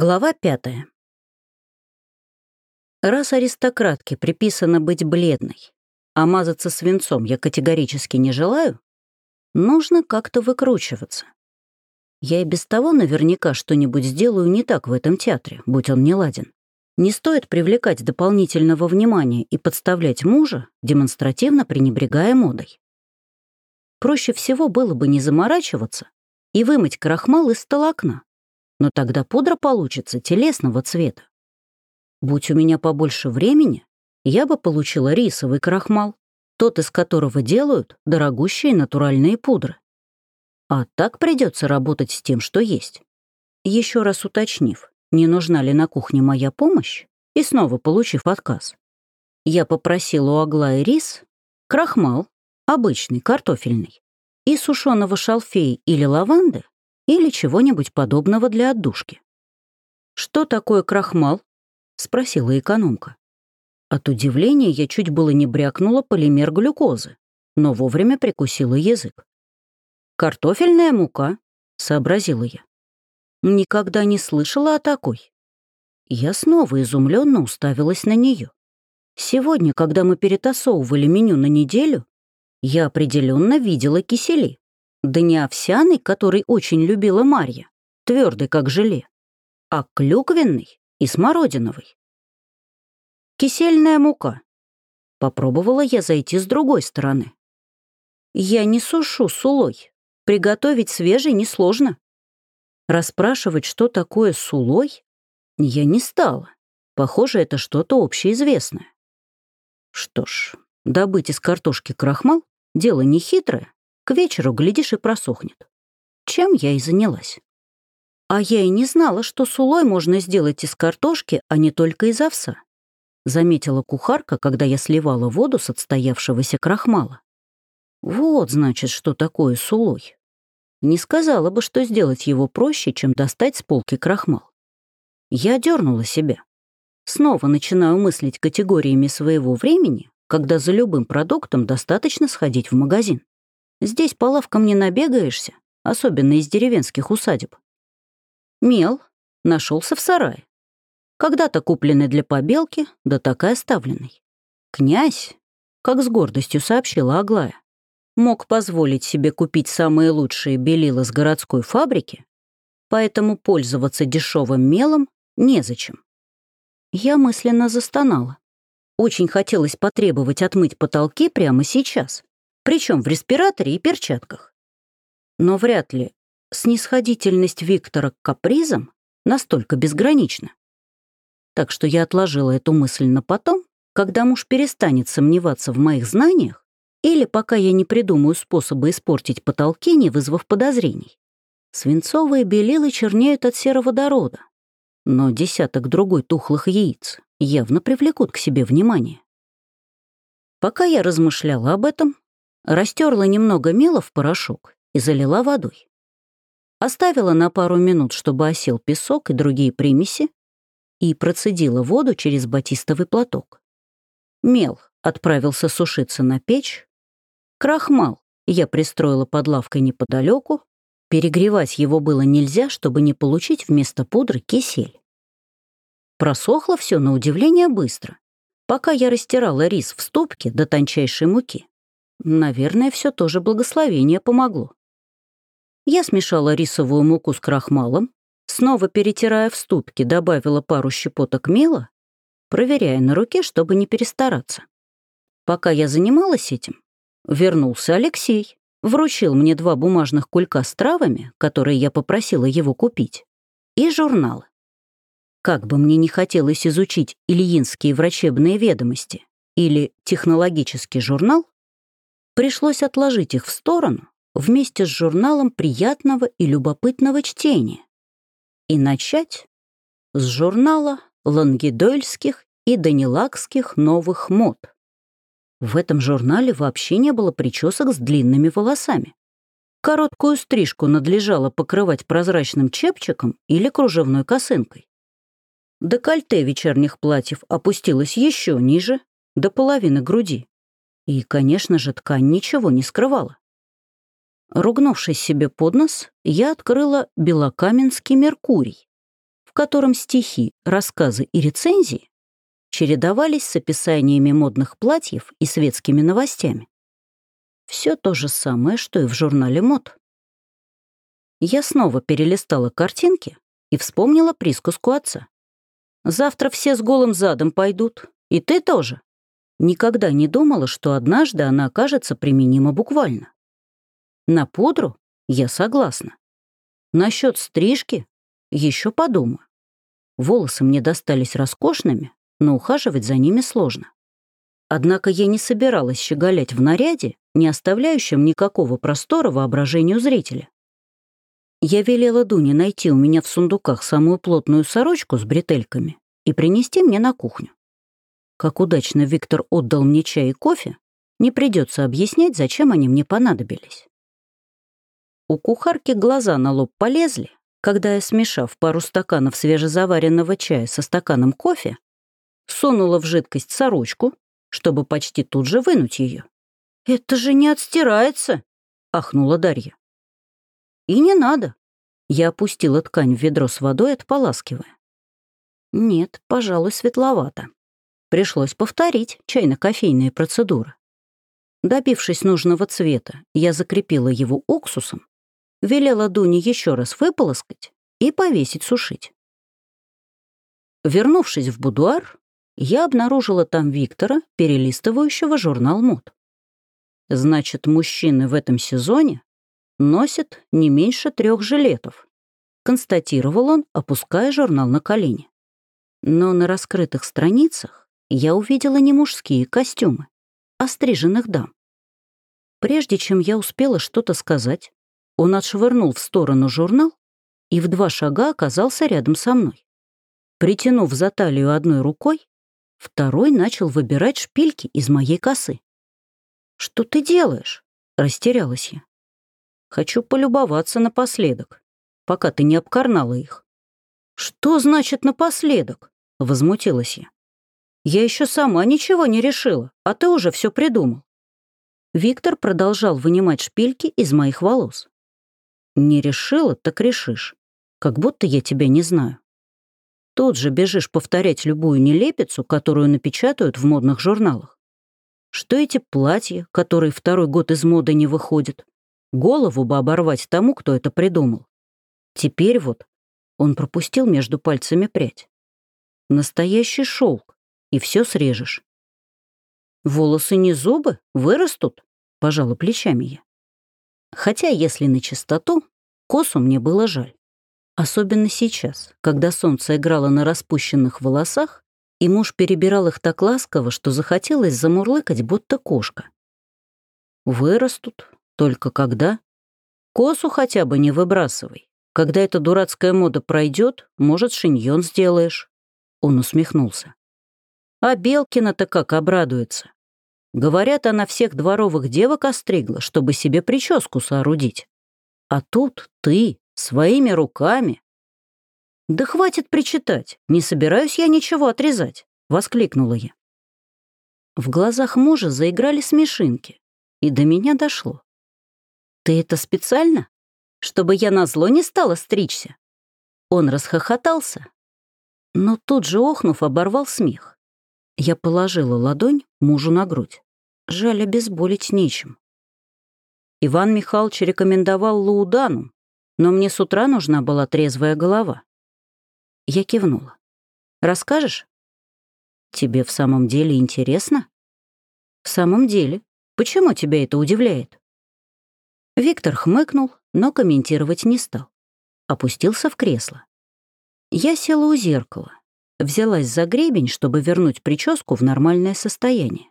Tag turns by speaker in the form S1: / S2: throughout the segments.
S1: Глава пятая. Раз аристократке приписано быть бледной, а мазаться свинцом я категорически не желаю, нужно как-то выкручиваться. Я и без того наверняка что-нибудь сделаю не так в этом театре, будь он не ладен. Не стоит привлекать дополнительного внимания и подставлять мужа, демонстративно пренебрегая модой. Проще всего было бы не заморачиваться и вымыть крахмал из столокна, но тогда пудра получится телесного цвета. Будь у меня побольше времени, я бы получила рисовый крахмал, тот, из которого делают дорогущие натуральные пудры. А так придется работать с тем, что есть. Еще раз уточнив, не нужна ли на кухне моя помощь, и снова получив отказ. Я попросила у Аглаи рис, крахмал, обычный, картофельный, и сушеного шалфея или лаванды, или чего-нибудь подобного для отдушки. «Что такое крахмал?» — спросила экономка. От удивления я чуть было не брякнула полимер глюкозы, но вовремя прикусила язык. «Картофельная мука», — сообразила я. Никогда не слышала о такой. Я снова изумленно уставилась на нее. Сегодня, когда мы перетасовывали меню на неделю, я определенно видела кисели. Да не овсяный, который очень любила Марья, твердый как желе, а клюквенный и смородиновый. Кисельная мука. Попробовала я зайти с другой стороны. Я не сушу сулой. Приготовить свежий несложно. Расспрашивать, что такое сулой, я не стала. Похоже, это что-то общеизвестное. Что ж, добыть из картошки крахмал — дело нехитрое. К вечеру, глядишь, и просохнет. Чем я и занялась. А я и не знала, что сулой можно сделать из картошки, а не только из овса. Заметила кухарка, когда я сливала воду с отстоявшегося крахмала. Вот, значит, что такое сулой. Не сказала бы, что сделать его проще, чем достать с полки крахмал. Я дернула себя. Снова начинаю мыслить категориями своего времени, когда за любым продуктом достаточно сходить в магазин. Здесь по лавкам не набегаешься, особенно из деревенских усадеб. Мел нашелся в сарае. Когда-то купленный для побелки, да так и оставленный. Князь, как с гордостью сообщила Аглая, мог позволить себе купить самые лучшие белила с городской фабрики, поэтому пользоваться дешевым мелом незачем. Я мысленно застонала. Очень хотелось потребовать отмыть потолки прямо сейчас причем в респираторе и перчатках. Но вряд ли снисходительность Виктора к капризам настолько безгранична. Так что я отложила эту мысль на потом, когда муж перестанет сомневаться в моих знаниях или пока я не придумаю способы испортить потолки, не вызвав подозрений. Свинцовые белилы чернеют от сероводорода, но десяток другой тухлых яиц явно привлекут к себе внимание. Пока я размышляла об этом, Растерла немного мела в порошок и залила водой. Оставила на пару минут, чтобы осел песок и другие примеси, и процедила воду через батистовый платок. Мел отправился сушиться на печь. Крахмал я пристроила под лавкой неподалеку. Перегревать его было нельзя, чтобы не получить вместо пудры кисель. Просохло все на удивление быстро, пока я растирала рис в ступке до тончайшей муки. Наверное, все тоже благословение помогло. Я смешала рисовую муку с крахмалом, снова перетирая в ступке, добавила пару щепоток мела, проверяя на руке, чтобы не перестараться. Пока я занималась этим, вернулся Алексей, вручил мне два бумажных кулька с травами, которые я попросила его купить, и журналы. Как бы мне не хотелось изучить Ильинские врачебные ведомости или технологический журнал, Пришлось отложить их в сторону вместе с журналом приятного и любопытного чтения и начать с журнала лангедольских и данилакских новых мод. В этом журнале вообще не было причесок с длинными волосами. Короткую стрижку надлежало покрывать прозрачным чепчиком или кружевной косынкой. Декольте вечерних платьев опустилось еще ниже, до половины груди. И, конечно же, ткань ничего не скрывала. Ругнувшись себе под нос, я открыла белокаменский Меркурий, в котором стихи, рассказы и рецензии чередовались с описаниями модных платьев и светскими новостями. Все то же самое, что и в журнале мод. Я снова перелистала картинки и вспомнила присказку отца. «Завтра все с голым задом пойдут, и ты тоже». Никогда не думала, что однажды она окажется применима буквально. На пудру я согласна. Насчет стрижки еще подумаю. Волосы мне достались роскошными, но ухаживать за ними сложно. Однако я не собиралась щеголять в наряде, не оставляющем никакого простора воображению зрителя. Я велела Дуне найти у меня в сундуках самую плотную сорочку с бретельками и принести мне на кухню. Как удачно Виктор отдал мне чай и кофе, не придется объяснять, зачем они мне понадобились. У кухарки глаза на лоб полезли, когда я, смешав пару стаканов свежезаваренного чая со стаканом кофе, сунула в жидкость сорочку, чтобы почти тут же вынуть ее. «Это же не отстирается!» — ахнула Дарья. «И не надо!» Я опустила ткань в ведро с водой, отполаскивая. Нет, пожалуй, светловато. Пришлось повторить чайно-кофейные процедуры. Добившись нужного цвета, я закрепила его уксусом, велела Дуне еще раз выполоскать и повесить сушить. Вернувшись в будуар, я обнаружила там Виктора, перелистывающего журнал мод. Значит, мужчины в этом сезоне носят не меньше трех жилетов, констатировал он, опуская журнал на колени. Но на раскрытых страницах я увидела не мужские костюмы, а стриженных дам. Прежде чем я успела что-то сказать, он отшвырнул в сторону журнал и в два шага оказался рядом со мной. Притянув за талию одной рукой, второй начал выбирать шпильки из моей косы. «Что ты делаешь?» — растерялась я. «Хочу полюбоваться напоследок, пока ты не обкарнала их». «Что значит напоследок?» — возмутилась я. Я еще сама ничего не решила, а ты уже все придумал. Виктор продолжал вынимать шпильки из моих волос. Не решила, так решишь. Как будто я тебя не знаю. Тут же бежишь повторять любую нелепицу, которую напечатают в модных журналах. Что эти платья, которые второй год из моды не выходят? Голову бы оборвать тому, кто это придумал. Теперь вот он пропустил между пальцами прядь. Настоящий шелк, и все срежешь. Волосы не зубы, вырастут, пожала плечами я. Хотя, если на чистоту, косу мне было жаль. Особенно сейчас, когда солнце играло на распущенных волосах, и муж перебирал их так ласково, что захотелось замурлыкать, будто кошка. Вырастут, только когда? Косу хотя бы не выбрасывай. Когда эта дурацкая мода пройдет, может, шиньон сделаешь. Он усмехнулся. А Белкина-то как обрадуется. Говорят, она всех дворовых девок остригла, чтобы себе прическу соорудить. А тут ты, своими руками. «Да хватит причитать, не собираюсь я ничего отрезать», — воскликнула я. В глазах мужа заиграли смешинки, и до меня дошло. «Ты это специально? Чтобы я назло не стала стричься?» Он расхохотался, но тут же, охнув, оборвал смех. Я положила ладонь мужу на грудь. Жаль, обезболить нечем. Иван Михайлович рекомендовал лаудану, но мне с утра нужна была трезвая голова. Я кивнула. «Расскажешь?» «Тебе в самом деле интересно?» «В самом деле. Почему тебя это удивляет?» Виктор хмыкнул, но комментировать не стал. Опустился в кресло. Я села у зеркала взялась за гребень, чтобы вернуть прическу в нормальное состояние.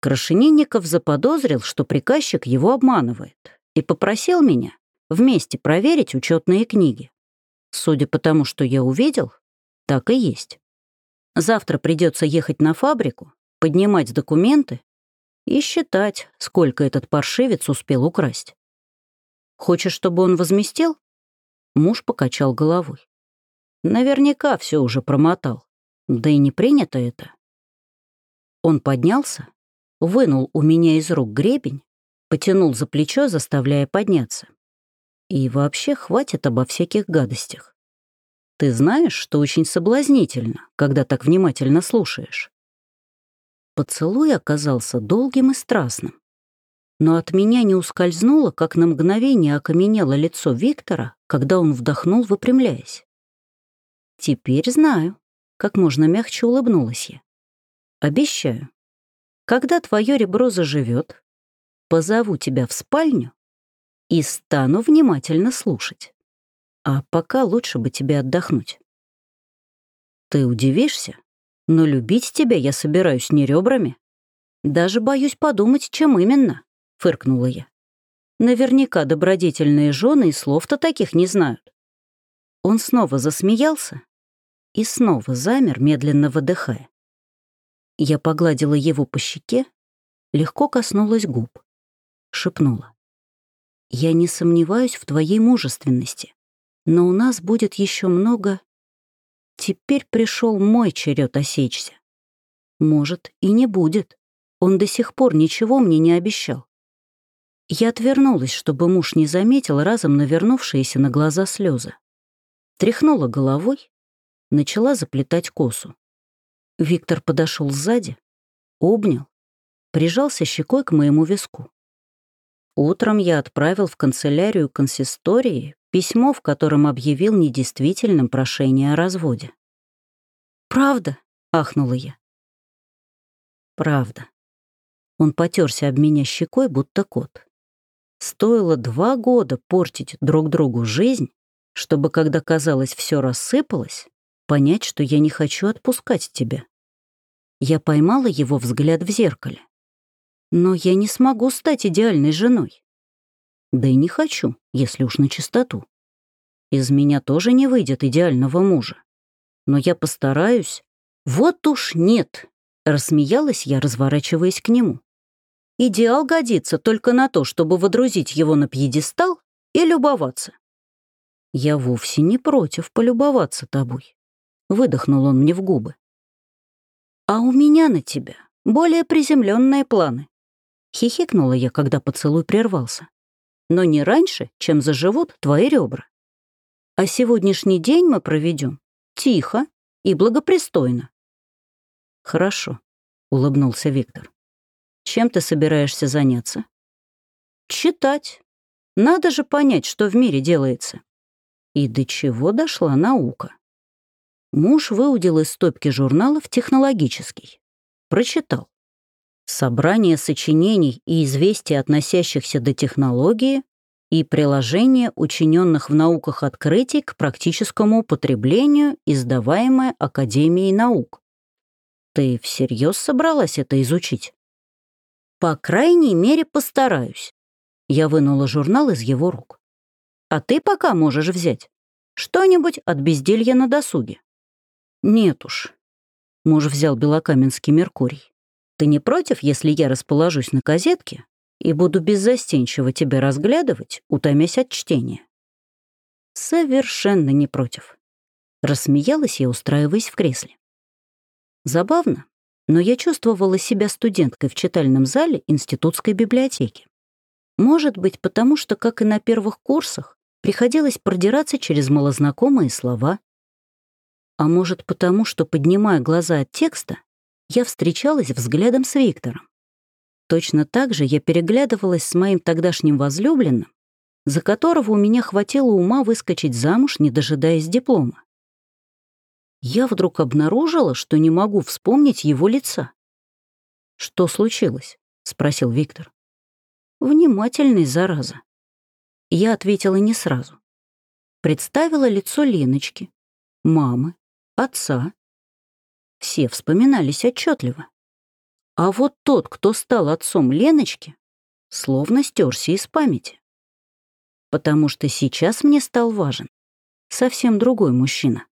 S1: Крашенинников заподозрил, что приказчик его обманывает, и попросил меня вместе проверить учетные книги. Судя по тому, что я увидел, так и есть. Завтра придется ехать на фабрику, поднимать документы и считать, сколько этот паршивец успел украсть. Хочешь, чтобы он возместил? Муж покачал головой. Наверняка все уже промотал. Да и не принято это. Он поднялся, вынул у меня из рук гребень, потянул за плечо, заставляя подняться. И вообще хватит обо всяких гадостях. Ты знаешь, что очень соблазнительно, когда так внимательно слушаешь. Поцелуй оказался долгим и страстным. Но от меня не ускользнуло, как на мгновение окаменело лицо Виктора, когда он вдохнул, выпрямляясь. «Теперь знаю», — как можно мягче улыбнулась я. «Обещаю, когда твое ребро заживет, позову тебя в спальню и стану внимательно слушать. А пока лучше бы тебе отдохнуть. Ты удивишься, но любить тебя я собираюсь не ребрами. Даже боюсь подумать, чем именно, — фыркнула я. Наверняка добродетельные жены и слов-то таких не знают. Он снова засмеялся и снова замер, медленно выдыхая. Я погладила его по щеке, легко коснулась губ, шепнула. «Я не сомневаюсь в твоей мужественности, но у нас будет еще много...» Теперь пришел мой черед осечься. Может, и не будет. Он до сих пор ничего мне не обещал. Я отвернулась, чтобы муж не заметил разом навернувшиеся на глаза слезы. Тряхнула головой, начала заплетать косу. Виктор подошел сзади, обнял, прижался щекой к моему виску. Утром я отправил в канцелярию консистории письмо, в котором объявил недействительным прошение о разводе. «Правда?» — ахнула я. «Правда». Он потерся об меня щекой, будто кот. Стоило два года портить друг другу жизнь, чтобы, когда казалось, все рассыпалось, понять, что я не хочу отпускать тебя. Я поймала его взгляд в зеркале. Но я не смогу стать идеальной женой. Да и не хочу, если уж на чистоту. Из меня тоже не выйдет идеального мужа. Но я постараюсь. Вот уж нет, рассмеялась я, разворачиваясь к нему. Идеал годится только на то, чтобы водрузить его на пьедестал и любоваться. Я вовсе не против полюбоваться тобой. Выдохнул он мне в губы. А у меня на тебя более приземленные планы. Хихикнула я, когда поцелуй прервался. Но не раньше, чем заживут твои ребра. А сегодняшний день мы проведем тихо и благопристойно. Хорошо, улыбнулся Виктор. Чем ты собираешься заняться? Читать. Надо же понять, что в мире делается. И до чего дошла наука. Муж выудил из стопки журналов технологический. Прочитал. Собрание сочинений и известий, относящихся до технологии, и приложение учиненных в науках открытий к практическому употреблению, издаваемое Академией наук. Ты всерьез собралась это изучить? По крайней мере, постараюсь. Я вынула журнал из его рук. А ты пока можешь взять что-нибудь от безделья на досуге. Нет уж. Муж взял белокаменский Меркурий. Ты не против, если я расположусь на козетке и буду беззастенчиво тебя разглядывать, утомясь от чтения? Совершенно не против. Рассмеялась я, устраиваясь в кресле. Забавно, но я чувствовала себя студенткой в читальном зале институтской библиотеки. Может быть, потому что, как и на первых курсах, приходилось продираться через малознакомые слова. А может, потому что, поднимая глаза от текста, я встречалась взглядом с Виктором. Точно так же я переглядывалась с моим тогдашним возлюбленным, за которого у меня хватило ума выскочить замуж, не дожидаясь диплома я вдруг обнаружила, что не могу вспомнить его лица. «Что случилось?» — спросил Виктор. «Внимательный, зараза». Я ответила не сразу. Представила лицо Леночки, мамы, отца. Все вспоминались отчетливо. А вот тот, кто стал отцом Леночки, словно стерся из памяти. Потому что сейчас мне стал важен совсем другой мужчина.